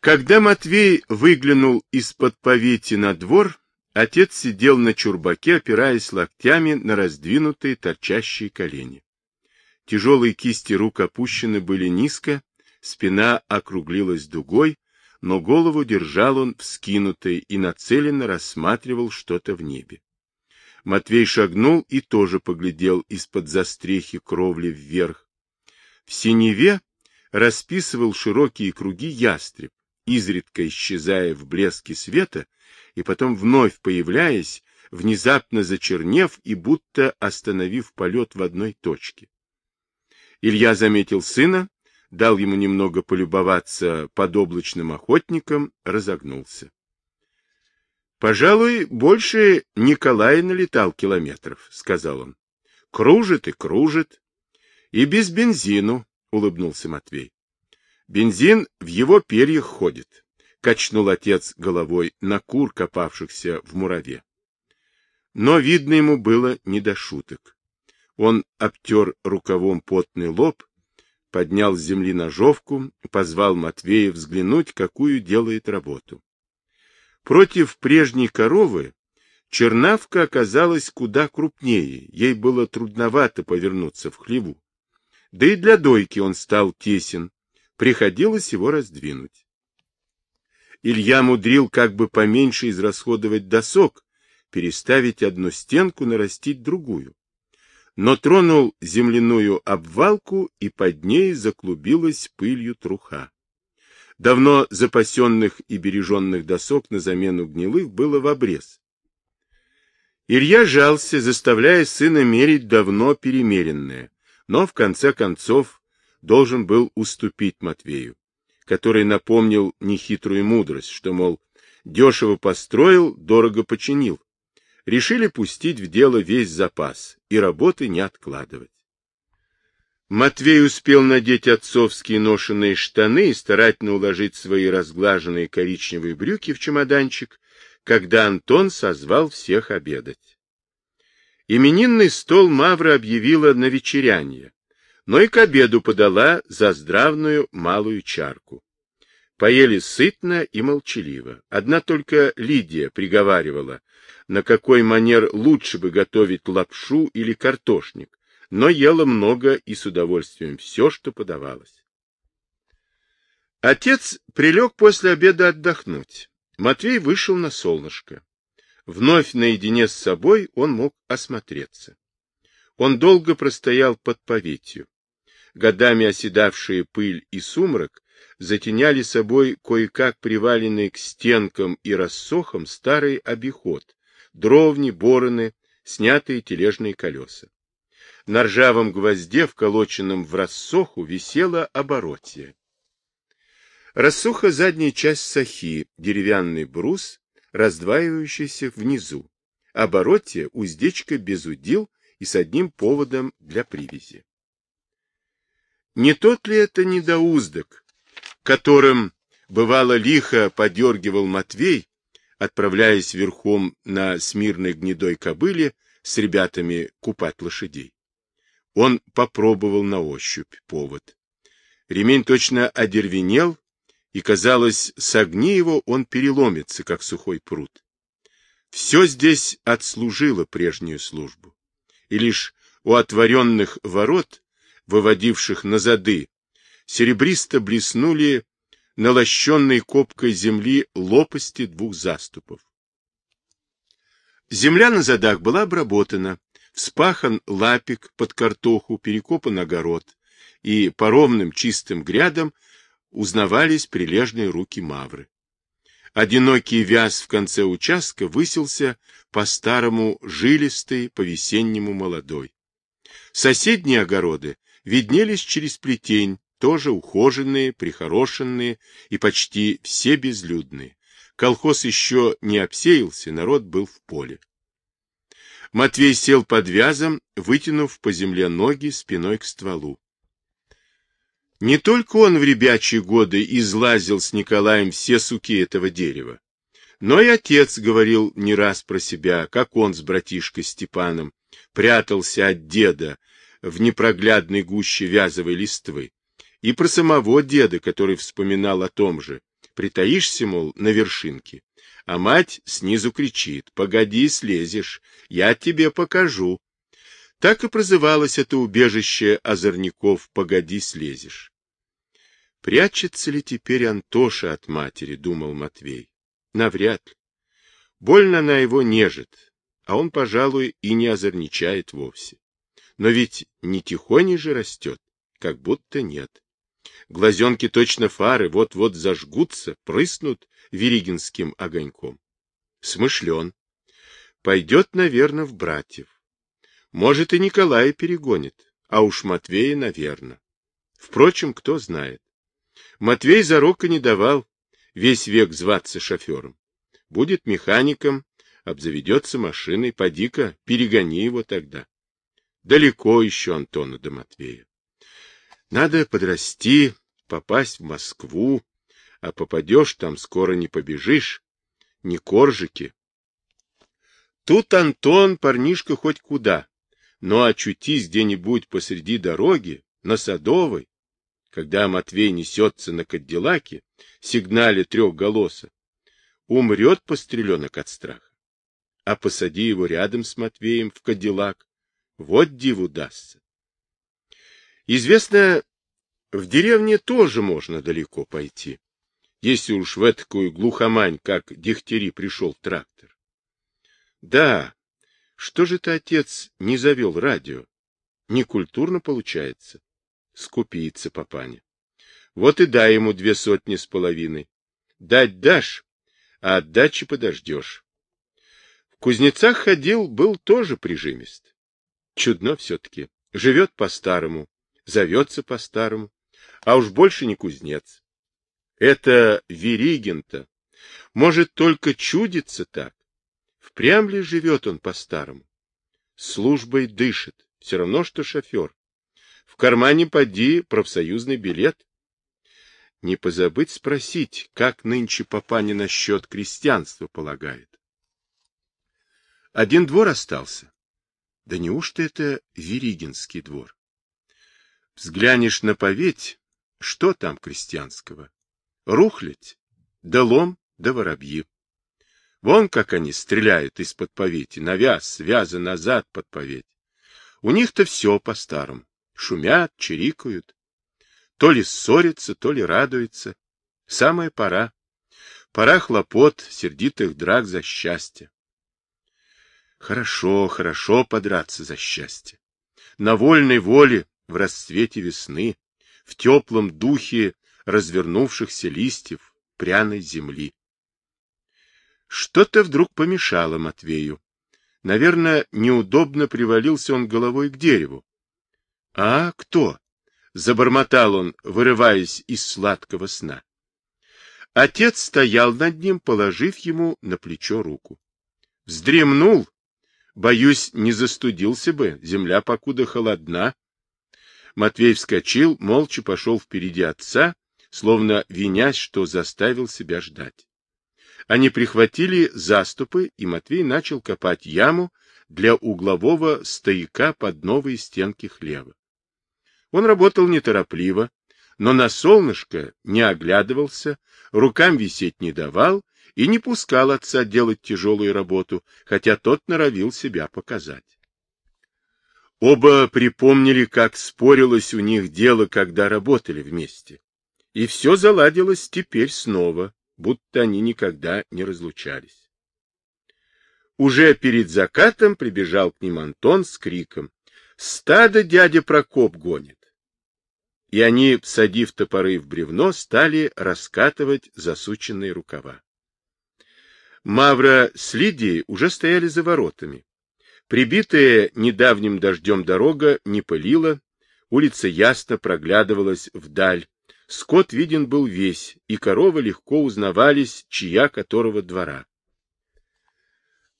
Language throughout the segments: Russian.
Когда Матвей выглянул из-под повети на двор, отец сидел на чурбаке, опираясь локтями на раздвинутые торчащие колени. Тяжелые кисти рук опущены были низко, спина округлилась дугой, но голову держал он вскинутой и нацеленно рассматривал что-то в небе. Матвей шагнул и тоже поглядел из-под застрехи кровли вверх. В синеве расписывал широкие круги ястреб, изредка исчезая в блеске света и потом вновь появляясь, внезапно зачернев и будто остановив полет в одной точке. Илья заметил сына, дал ему немного полюбоваться под облачным охотником, разогнулся. Пожалуй, больше Николай налетал километров, сказал он. Кружит и кружит. И без бензину, улыбнулся Матвей. Бензин в его перьях ходит, качнул отец головой на кур, копавшихся в мураве. Но видно ему было не до шуток. Он обтер рукавом потный лоб, поднял с земли ножовку, позвал Матвея взглянуть, какую делает работу. Против прежней коровы чернавка оказалась куда крупнее, ей было трудновато повернуться в хлеву. Да и для дойки он стал тесен, приходилось его раздвинуть. Илья мудрил как бы поменьше израсходовать досок, переставить одну стенку, нарастить другую. Но тронул земляную обвалку, и под ней заклубилась пылью труха. Давно запасенных и береженных досок на замену гнилых было в обрез. Илья жался, заставляя сына мерить давно перемеренное, но в конце концов должен был уступить Матвею, который напомнил нехитрую мудрость, что, мол, дешево построил, дорого починил. Решили пустить в дело весь запас и работы не откладывать. Матвей успел надеть отцовские ношеные штаны и старательно уложить свои разглаженные коричневые брюки в чемоданчик, когда Антон созвал всех обедать. Именинный стол Мавра объявила на вечерянье, но и к обеду подала за здравную малую чарку. Поели сытно и молчаливо. Одна только Лидия приговаривала, на какой манер лучше бы готовить лапшу или картошник, но ела много и с удовольствием все, что подавалось. Отец прилег после обеда отдохнуть. Матвей вышел на солнышко. Вновь наедине с собой он мог осмотреться. Он долго простоял под поветью. Годами оседавшие пыль и сумрак затеняли собой кое-как приваленный к стенкам и рассохам старый обиход, дровни, бороны, снятые тележные колеса. На ржавом гвозде, вколоченном в рассоху, висела оборотье. Рассоха — задняя часть сахи, деревянный брус, раздваивающийся внизу. Оборотье — уздечка без удил и с одним поводом для привязи. Не тот ли это недоуздок, которым, бывало, лихо подергивал Матвей, отправляясь верхом на смирной гнедой кобыле с ребятами купать лошадей? Он попробовал на ощупь повод. Ремень точно одервенел, и, казалось, согни его он переломится, как сухой пруд. Все здесь отслужило прежнюю службу, и лишь у отворенных ворот, выводивших на зады, серебристо блеснули налощенной копкой земли лопасти двух заступов. Земля на задах была обработана, вспахан лапик под картоху, перекопан огород, и по ровным чистым грядам узнавались прилежные руки Мавры. Одинокий вяз в конце участка высился по-старому жилистый, по-весеннему молодой. Соседние огороды виднелись через плетень, тоже ухоженные, прихорошенные и почти все безлюдные. Колхоз еще не обсеялся, народ был в поле. Матвей сел под вязом, вытянув по земле ноги спиной к стволу. Не только он в ребячие годы излазил с Николаем все суки этого дерева, но и отец говорил не раз про себя, как он с братишкой Степаном прятался от деда в непроглядной гуще вязовой листвы, и про самого деда, который вспоминал о том же, Притаишься, мол, на вершинке, а мать снизу кричит, погоди, слезешь, я тебе покажу. Так и прозывалось это убежище озорников «Погоди, слезешь». Прячется ли теперь Антоша от матери, думал Матвей. Навряд ли. Больно она его нежит, а он, пожалуй, и не озорничает вовсе. Но ведь не тихоней же растет, как будто нет. Глазенки точно фары вот-вот зажгутся, прыснут веригинским огоньком. Смышлен. Пойдет, наверное, в братьев. Может, и Николая перегонит, а уж Матвея, наверное. Впрочем, кто знает. Матвей зарока не давал весь век зваться шофером. Будет механиком, обзаведется машиной, поди-ка, перегони его тогда. Далеко еще Антона до Матвея. Надо подрасти, попасть в Москву, а попадешь, там скоро не побежишь, не коржики. Тут Антон, парнишка хоть куда, но очутись где-нибудь посреди дороги, на Садовой, когда Матвей несется на Кадиллаке, сигнале трехголоса, умрет постреленок от страха. А посади его рядом с Матвеем в Кадиллак, вот диву дастся. Известно, в деревне тоже можно далеко пойти, если уж в такую глухомань, как Дегтяри, пришел трактор. Да, что же ты, отец, не завел радио? Некультурно получается. Скупится папаня. Вот и дай ему две сотни с половиной. Дать дашь, а отдачи подождешь. В кузнецах ходил, был тоже прижимист. Чудно все-таки. Живет по-старому, зовется по-старому, а уж больше не кузнец. Это Веригин-то. Может, только чудится так. Впрямь ли живет он по-старому? Службой дышит, все равно, что шофер. В кармане поди профсоюзный билет. Не позабыть спросить, как нынче папаня насчет крестьянства полагает. Один двор остался. Да неужто это Веригинский двор? Взглянешь на поветь, что там крестьянского? Рухлядь, да лом, да воробьи. Вон как они стреляют из-под повети, навяз, связа назад под поветь. У них-то все по-старому. Шумят, чирикают. То ли ссорятся, то ли радуются. Самая пора. Пора хлопот, сердитых драк за счастье. Хорошо, хорошо подраться за счастье. На вольной воле, в расцвете весны, в теплом духе развернувшихся листьев, пряной земли. Что-то вдруг помешало Матвею. Наверное, неудобно привалился он головой к дереву. — А кто? — забормотал он, вырываясь из сладкого сна. Отец стоял над ним, положив ему на плечо руку. Вздремнул, Боюсь, не застудился бы, земля покуда холодна. Матвей вскочил, молча пошел впереди отца, словно винясь, что заставил себя ждать. Они прихватили заступы, и Матвей начал копать яму для углового стояка под новые стенки хлева. Он работал неторопливо, но на солнышко не оглядывался, рукам висеть не давал и не пускал отца делать тяжелую работу, хотя тот норовил себя показать. Оба припомнили, как спорилось у них дело, когда работали вместе. И все заладилось теперь снова, будто они никогда не разлучались. Уже перед закатом прибежал к ним Антон с криком «Стадо дядя Прокоп гонит!» И они, всадив топоры в бревно, стали раскатывать засученные рукава. Мавра с Лидией уже стояли за воротами. Прибитая недавним дождем дорога не пылила, улица ясно проглядывалась вдаль, скот виден был весь, и коровы легко узнавались, чья которого двора.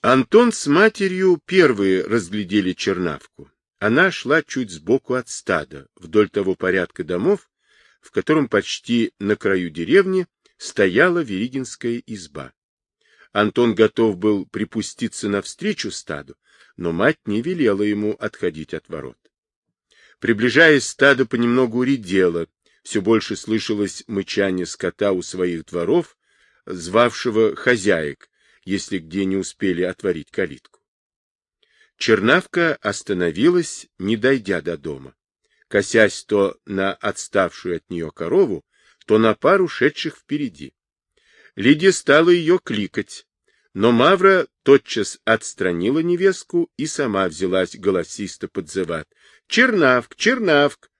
Антон с матерью первые разглядели чернавку. Она шла чуть сбоку от стада, вдоль того порядка домов, в котором почти на краю деревни стояла Веригинская изба. Антон готов был припуститься навстречу стаду, но мать не велела ему отходить от ворот. Приближаясь, стадо понемногу редело, все больше слышалось мычание скота у своих дворов, звавшего хозяек, если где не успели отворить калитку. Чернавка остановилась, не дойдя до дома, косясь то на отставшую от нее корову, то на пару шедших впереди. Лидия стала ее кликать, но Мавра тотчас отстранила невестку и сама взялась голосисто подзывать. «Чернавк! Чернавк!»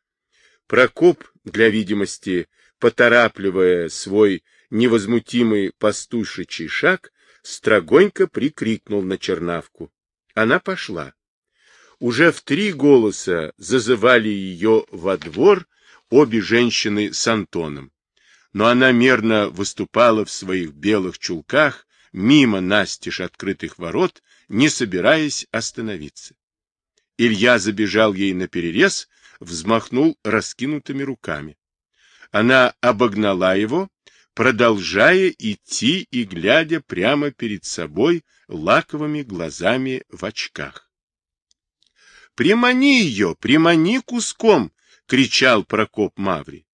Прокоп, для видимости, поторапливая свой невозмутимый пастушечий шаг, строгонько прикрикнул на Чернавку. Она пошла. Уже в три голоса зазывали ее во двор обе женщины с Антоном. Но она мерно выступала в своих белых чулках мимо настежь открытых ворот, не собираясь остановиться. Илья забежал ей на перерез, взмахнул раскинутыми руками. Она обогнала его, продолжая идти и глядя прямо перед собой лаковыми глазами в очках. «Примани ее, примани куском!» — кричал Прокоп Маври.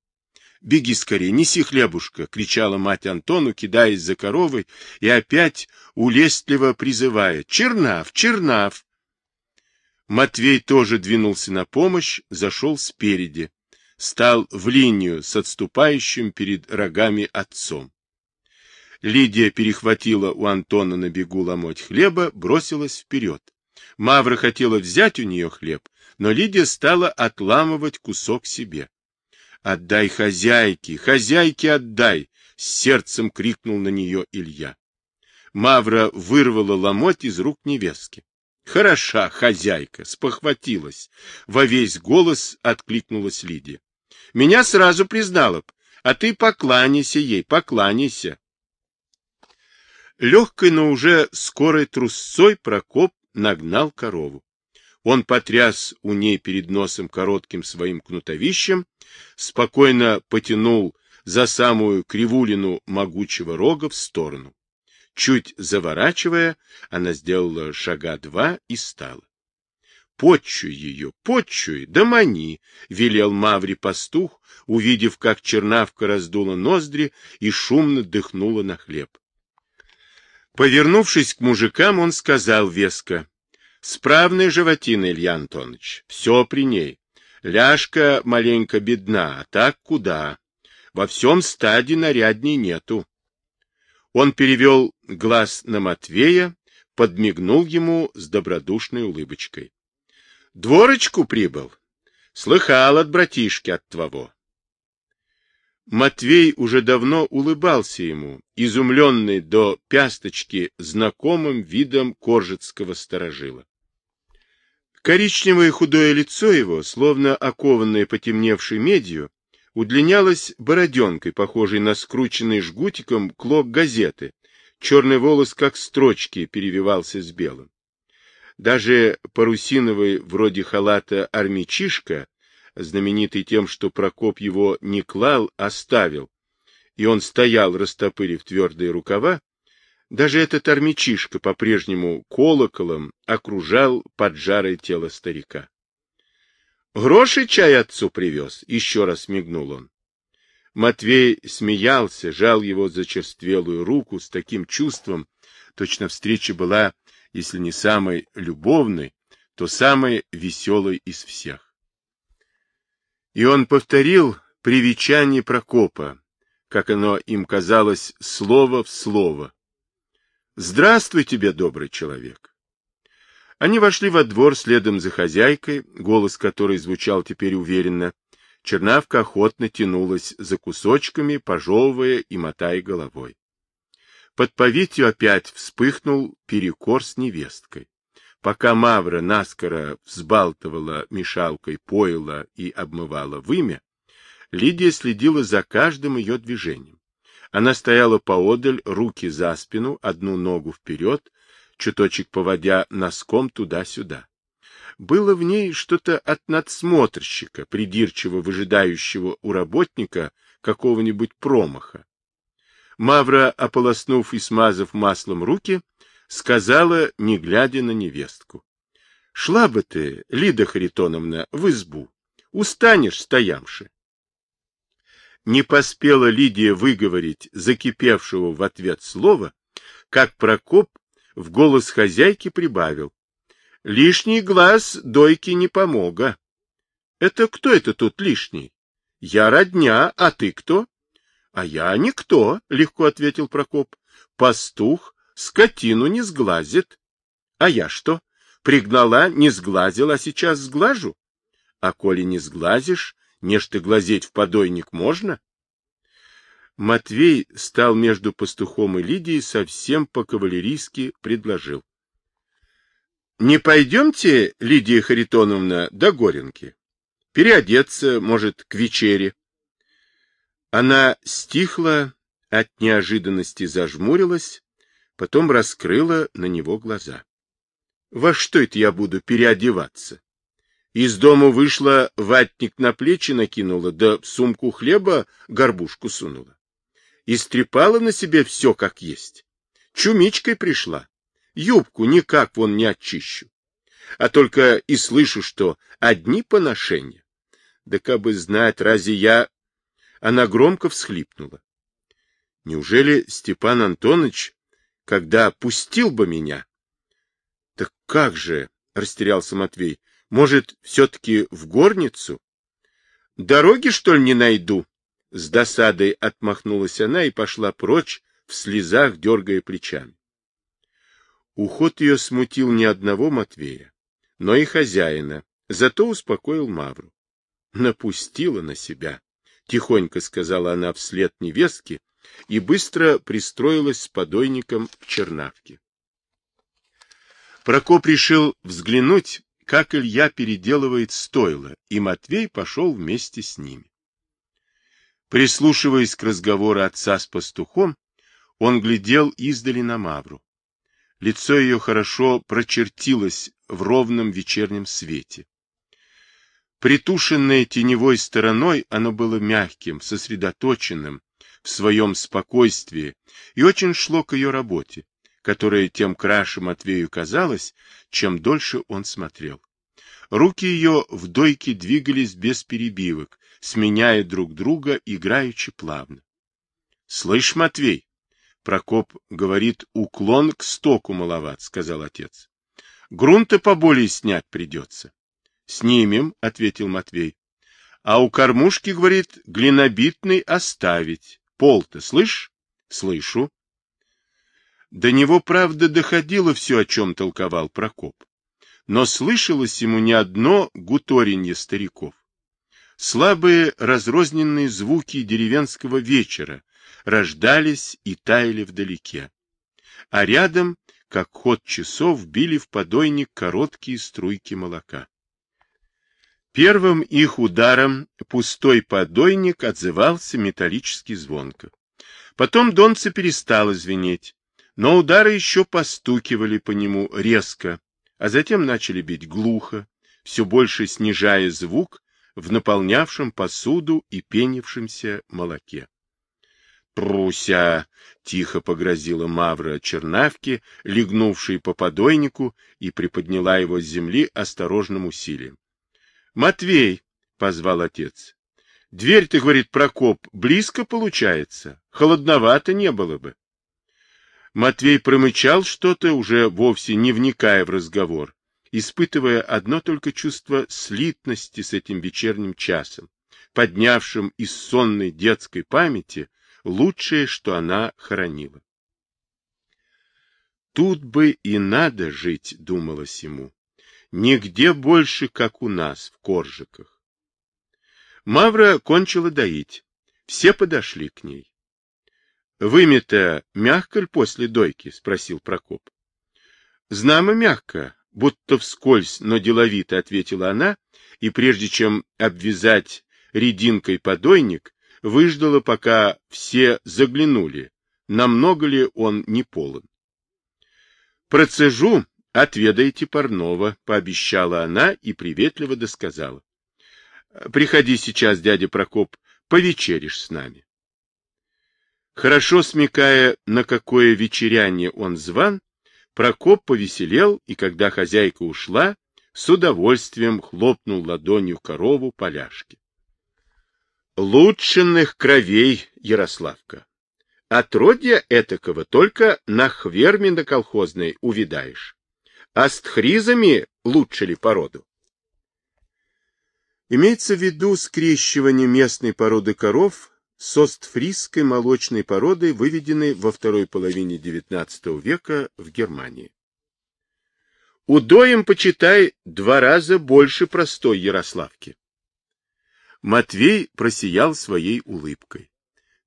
«Беги скорее, неси хлебушка!» — кричала мать Антону, кидаясь за коровой и опять улестливо призывая «Чернав! Чернав!» Матвей тоже двинулся на помощь, зашел спереди стал в линию с отступающим перед рогами отцом. Лидия перехватила у Антона на бегу ломоть хлеба, бросилась вперед. Мавра хотела взять у нее хлеб, но Лидия стала отламывать кусок себе. «Отдай хозяйке, хозяйке отдай!» — с сердцем крикнул на нее Илья. Мавра вырвала ломоть из рук невестки. «Хороша хозяйка!» — спохватилась. Во весь голос откликнулась Лидия. Меня сразу признала б, а ты покланяйся ей, покланяйся. Легкой, но уже скорой трусцой Прокоп нагнал корову. Он потряс у ней перед носом коротким своим кнутовищем, спокойно потянул за самую кривулину могучего рога в сторону. Чуть заворачивая, она сделала шага два и стала. Почуй ее, почуй, да мани, — велел Маври пастух, увидев, как чернавка раздула ноздри и шумно дыхнула на хлеб. Повернувшись к мужикам, он сказал веско, — Справная животина, Илья Антонович, все при ней. Ляжка маленько бедна, а так куда? Во всем стаде нарядней нету. Он перевел глаз на Матвея, подмигнул ему с добродушной улыбочкой. Дворочку прибыл. Слыхал от братишки от твоего. Матвей уже давно улыбался ему, изумленный до пясточки знакомым видом коржицкого сторожила. Коричневое худое лицо его, словно окованное потемневшей медью, удлинялось бороденкой, похожей на скрученный жгутиком клок газеты. Черный волос, как строчки, перевивался с белым. Даже парусиновый, вроде халата, армячишка, знаменитый тем, что Прокоп его не клал, оставил, и он стоял, растопырив твердые рукава, даже этот армячишка по-прежнему колоколом окружал поджарое тело старика. — Гроши чай отцу привез, — еще раз мигнул он. Матвей смеялся, жал его за черствелую руку с таким чувством, точно встреча была если не самой любовной, то самой веселой из всех. И он повторил привечание Прокопа, как оно им казалось слово в слово. «Здравствуй тебе, добрый человек!» Они вошли во двор следом за хозяйкой, голос которой звучал теперь уверенно. Чернавка охотно тянулась за кусочками, пожевывая и мотая головой. Под повитью опять вспыхнул перекор с невесткой. Пока Мавра наскоро взбалтывала мешалкой, поила и обмывала вымя, Лидия следила за каждым ее движением. Она стояла поодаль, руки за спину, одну ногу вперед, чуточек поводя носком туда-сюда. Было в ней что-то от надсмотрщика, придирчиво выжидающего у работника какого-нибудь промаха. Мавра, ополоснув и смазав маслом руки, сказала, не глядя на невестку. — Шла бы ты, Лида Харитоновна, в избу. Устанешь, стоямши. Не поспела Лидия выговорить закипевшего в ответ слова, как Прокоп в голос хозяйки прибавил. Лишний глаз дойке не помога. Это кто это тут лишний? Я родня, а ты кто? А я никто, легко ответил Прокоп. Пастух скотину не сглазит. А я что? Пригнала, не сглазил, а сейчас сглажу? А коли не сглазишь, нечто глазеть в подойник можно? Матвей стал между пастухом и Лидией совсем по-кавалерийски предложил. — Не пойдемте, Лидия Харитоновна, до Горенки? Переодеться, может, к вечере? Она стихла, от неожиданности зажмурилась, потом раскрыла на него глаза. — Во что это я буду переодеваться? Из дома вышла, ватник на плечи накинула, да в сумку хлеба горбушку сунула. Истрепала на себе все как есть. Чумичкой пришла. Юбку никак вон не очищу. А только и слышу, что одни поношения. Да как бы знать, разве я... Она громко всхлипнула. Неужели Степан Антонович, когда пустил бы меня? — Так как же, — растерялся Матвей, может, все-таки в горницу? Дороги, что ли, не найду? С досадой отмахнулась она и пошла прочь, в слезах дергая плечами. Уход ее смутил не одного Матвея, но и хозяина, зато успокоил Мавру. Напустила на себя, тихонько сказала она вслед невестке и быстро пристроилась с подойником в чернавке. Прокоп решил взглянуть, как Илья переделывает стойло, и Матвей пошел вместе с ними. Прислушиваясь к разговору отца с пастухом, он глядел издали на Мавру. Лицо ее хорошо прочертилось в ровном вечернем свете. Притушенное теневой стороной, оно было мягким, сосредоточенным в своем спокойствии и очень шло к ее работе, которая тем краше Матвею казалась, чем дольше он смотрел. Руки ее в дойке двигались без перебивок, сменяя друг друга, играючи плавно. — Слышь, Матвей, Прокоп говорит, уклон к стоку маловат, — сказал отец. — Грунта поболее снять придется. — Снимем, — ответил Матвей. — А у кормушки, говорит, глинобитный оставить. Пол-то, слышь? — Слышу. До него, правда, доходило все, о чем толковал Прокоп. Но слышалось ему не одно гуторенье стариков. Слабые разрозненные звуки деревенского вечера рождались и таяли вдалеке. А рядом, как ход часов, били в подойник короткие струйки молока. Первым их ударом пустой подойник отзывался металлически звонко. Потом донце перестало звенеть, но удары еще постукивали по нему резко, а затем начали бить глухо, все больше снижая звук в наполнявшем посуду и пенившемся молоке. «Пруся!» — тихо погрозила Мавра чернавке, легнувшей по подойнику, и приподняла его с земли осторожным усилием. «Матвей!» — позвал отец. «Дверь, ты, — говорит Прокоп, — близко получается. Холодновато не было бы». Матвей промычал что-то, уже вовсе не вникая в разговор, испытывая одно только чувство слитности с этим вечерним часом, поднявшим из сонной детской памяти лучшее, что она хоронила. Тут бы и надо жить, думалось ему. Нигде больше, как у нас, в Коржиках. Мавра кончила доить. Все подошли к ней. Вымя-то мягко ли после дойки? — спросил Прокоп. — Знамо мягко, будто вскользь, но деловито, — ответила она, и прежде чем обвязать рединкой подойник, выждала, пока все заглянули, намного ли он не полон. — Процежу, отведайте парного, — пообещала она и приветливо досказала. — Приходи сейчас, дядя Прокоп, повечеришь с нами. Хорошо смекая, на какое вечеряние он зван, Прокоп повеселел, и когда хозяйка ушла, с удовольствием хлопнул ладонью корову поляшки. лучшенных кровей, Ярославка. Отродья этакого только на хверме на колхозной увидаешь. А с тхризами лучше ли породу? Имеется в виду скрещивание местной породы коров с остфрисской молочной породой, выведенной во второй половине XIX века в Германии. Удоем, почитай, два раза больше простой Ярославки. Матвей просиял своей улыбкой.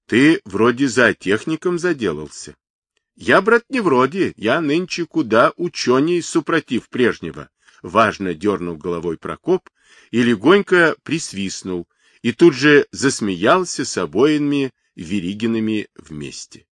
Ты вроде за техником заделался. Я, брат, не вроде, я нынче куда ученей супротив прежнего. Важно дернул головой Прокоп и легонько присвистнул, и тут же засмеялся с обоими Веригинами вместе.